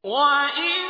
欢迎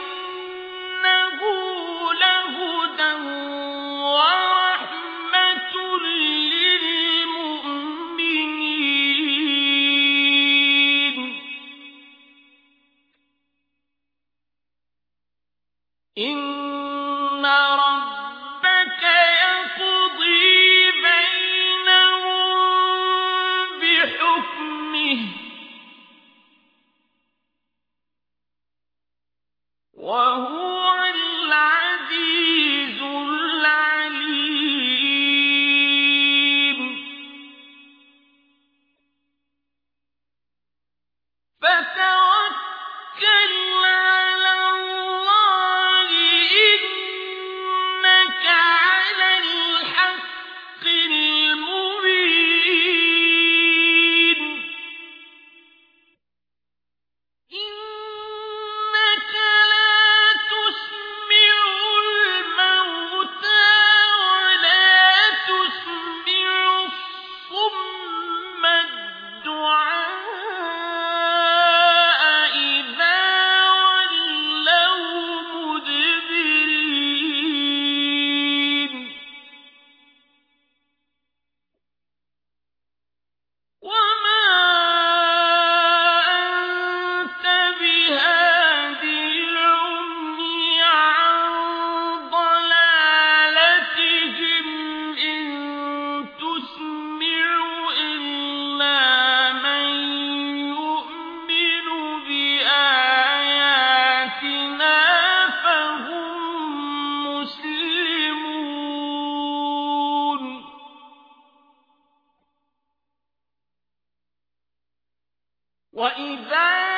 我一般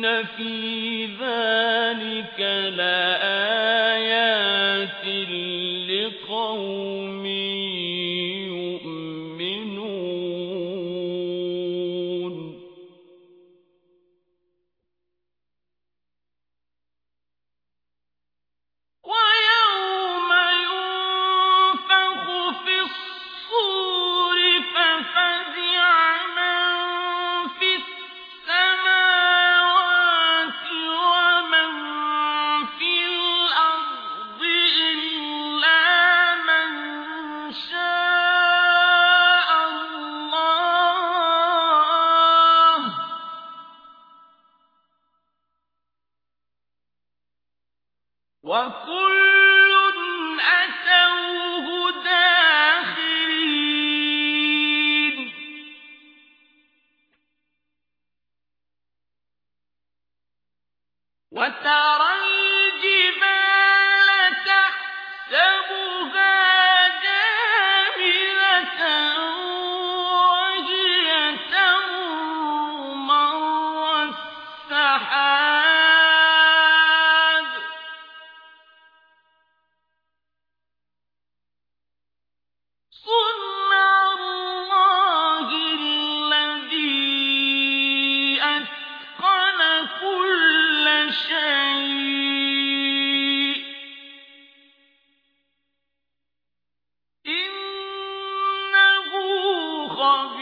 إن في ذلك لآيات لقوم وكل غبير